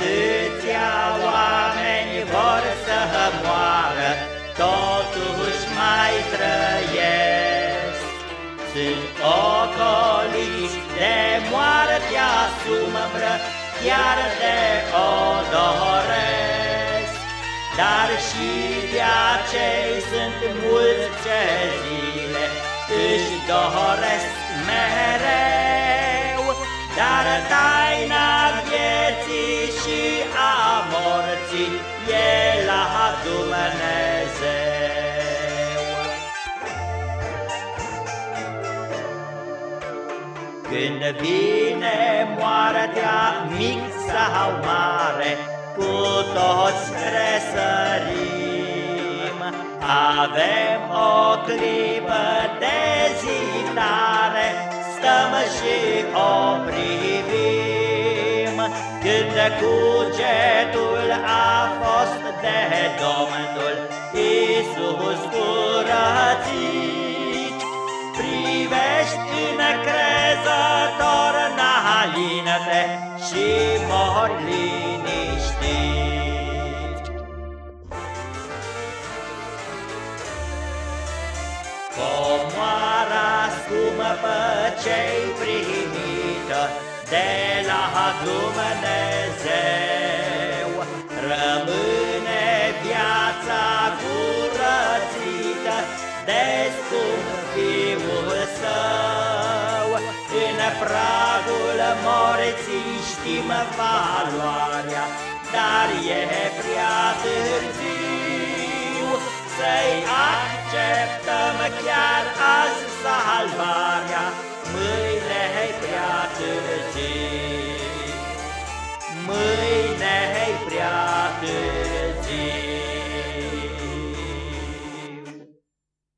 Atâția oameni vor să moară, totuși mai trăiesc. Sunt ocoliți de moartea sumbră, chiar de o doresc. Dar și de acei sunt mulți ce zile își doresc mereu, dar taina morții e la Dumnezeu. Când vine moartea mic sau mare, cu toți tresărim. Avem o clipă de zitare, stăm și o privim. Când cugetul a fost de Domnul Iisus curățit, privești încrezător înainte și mor liniștit. Comoara scumpă ce-i primită de la Dumnezeu, de scump fiul său. În pragul morții știm valoarea, dar e prea târziu să-i acceptăm chiar azi salvarea, mâine prea târziu.